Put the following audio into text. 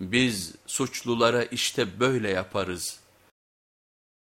Biz suçlulara işte böyle yaparız.